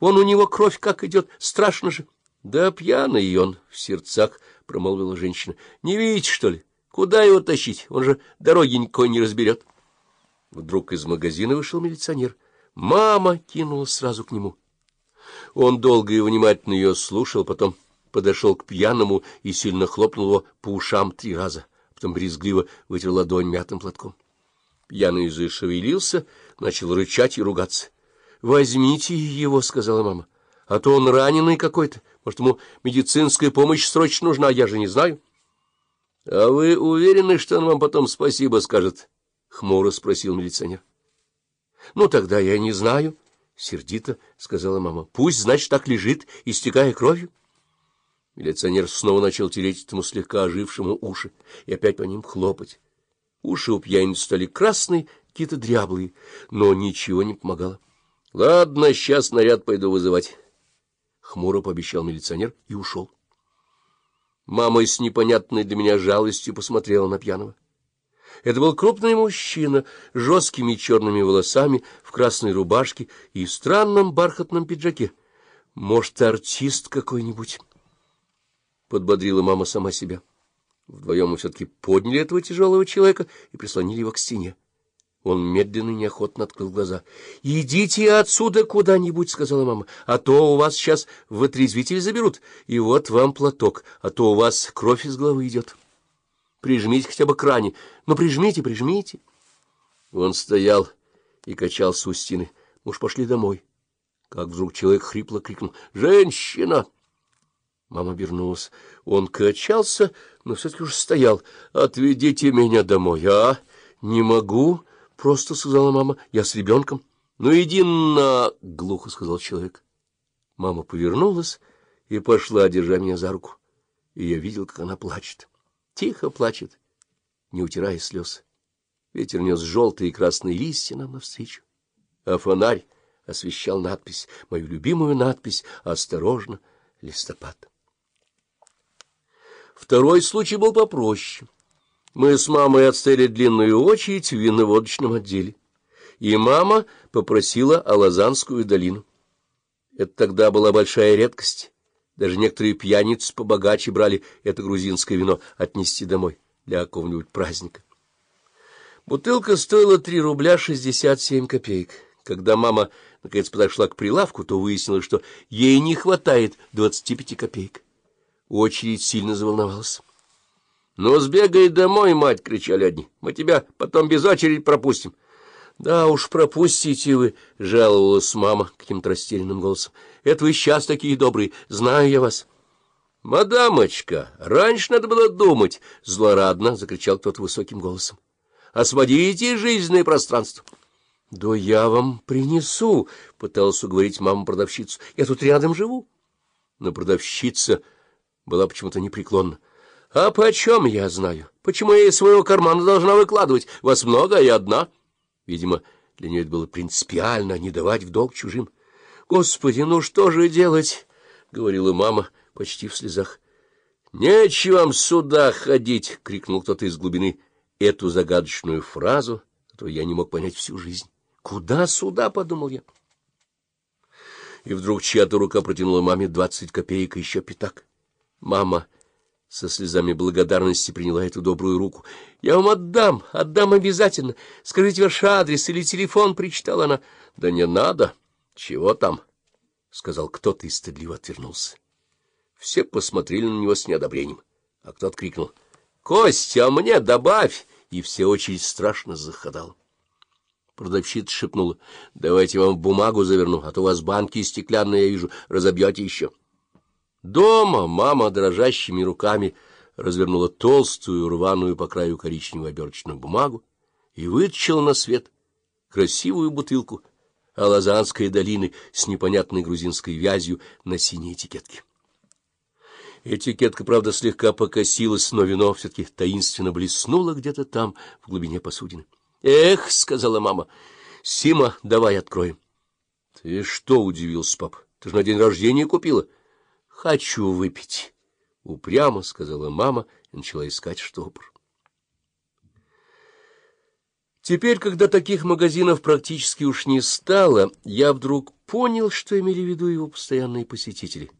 Вон у него кровь как идет, страшно же. — Да пьяный он, — в сердцах промолвила женщина. — Не видите, что ли? Куда его тащить? Он же дороги никакой не разберет. Вдруг из магазина вышел милиционер. Мама кинулась сразу к нему. Он долго и внимательно ее слушал, потом подошел к пьяному и сильно хлопнул его по ушам три раза, потом брезгливо вытер ладонь мятым платком. Пьяный зашевелился, начал рычать и ругаться. — Возьмите его, — сказала мама, — а то он раненый какой-то. Может, ему медицинская помощь срочно нужна, я же не знаю. — А вы уверены, что он вам потом спасибо скажет? — хмуро спросил милиционер. — Ну, тогда я не знаю, — сердито сказала мама. — Пусть, значит, так лежит, истекая кровью. Милиционер снова начал тереть этому слегка ожившему уши и опять по ним хлопать. Уши у пьяницы стали красные, какие-то дряблые, но ничего не помогало. — Ладно, сейчас наряд пойду вызывать. Хмуро пообещал милиционер и ушел. Мама с непонятной для меня жалостью посмотрела на пьяного. Это был крупный мужчина с жесткими черными волосами, в красной рубашке и в странном бархатном пиджаке. Может, артист какой-нибудь? Подбодрила мама сама себя. Вдвоем мы все-таки подняли этого тяжелого человека и прислонили его к стене. Он медленно и неохотно открыл глаза. — Идите отсюда куда-нибудь, — сказала мама, — а то у вас сейчас в отрезвитель заберут. И вот вам платок, а то у вас кровь из головы идет. Прижмите хотя бы к ране. Ну, прижмите, прижмите. Он стоял и качался у стены. Уж пошли домой. Как вдруг человек хрипло крикнул. — Женщина! Мама обернулась. Он качался, но все-таки уже стоял. — Отведите меня домой, а? — Не могу, — просто сказала мама. — Я с ребенком. — Ну, иди на... — глухо сказал человек. Мама повернулась и пошла, держа меня за руку. И я видел, как она плачет. Тихо плачет, не утирая слез. Ветер нес желтые и красные листья нам навстречу. А фонарь освещал надпись, мою любимую надпись «Осторожно, листопад». Второй случай был попроще. Мы с мамой отстояли длинную очередь в винно-водочном отделе, и мама попросила Алазанскую долину. Это тогда была большая редкость. Даже некоторые пьяницы побогаче брали это грузинское вино отнести домой для какого-нибудь праздника. Бутылка стоила три рубля шестьдесят семь копеек. Когда мама наконец подошла к прилавку, то выяснилось, что ей не хватает двадцати пяти копеек. Очередь сильно заволновалась. — Ну, сбегай домой, мать! — кричали одни. — Мы тебя потом без очереди пропустим. — Да уж, пропустите вы, — жаловалась мама каким-то растерянным голосом. — Это вы сейчас такие добрые, знаю я вас. — Мадамочка, раньше надо было думать, — злорадно закричал кто-то высоким голосом. — Освободите жизненное пространство. — Да я вам принесу, — пыталась уговорить маму продавщицу. — Я тут рядом живу. Но продавщица была почему-то непреклонна. — А почем я знаю? Почему я из своего кармана должна выкладывать? Вас много, а я одна. Видимо, для нее это было принципиально не давать в долг чужим. — Господи, ну что же делать? — говорила мама почти в слезах. — Нечего вам сюда ходить! — крикнул кто-то из глубины эту загадочную фразу, которую я не мог понять всю жизнь. — Куда сюда? — подумал я. И вдруг чья-то рука протянула маме двадцать копеек и еще пятак. Мама со слезами благодарности приняла эту добрую руку. — Я вам отдам, отдам обязательно. Скажите ваш адрес или телефон, — причитала она. — Да не надо. Чего там? — сказал кто-то и стыдливо отвернулся. Все посмотрели на него с неодобрением, а кто-то крикнул. — Костя, мне добавь! И все очень страшно заходал. Продавщица шепнула. — Давайте вам бумагу заверну, а то у вас банки стеклянные, я вижу, разобьете еще. — Дома мама дрожащими руками развернула толстую, рваную по краю коричневую оберточную бумагу и вытащила на свет красивую бутылку Алазанской долины с непонятной грузинской вязью на синей этикетке. Этикетка, правда, слегка покосилась, но вино все-таки таинственно блеснуло где-то там, в глубине посудины. — Эх, — сказала мама, — Сима, давай откроем. — Ты что, — удивился пап, — ты же на день рождения купила? — Хочу выпить, — упрямо сказала мама и начала искать штопор. Теперь, когда таких магазинов практически уж не стало, я вдруг понял, что имели в виду его постоянные посетители.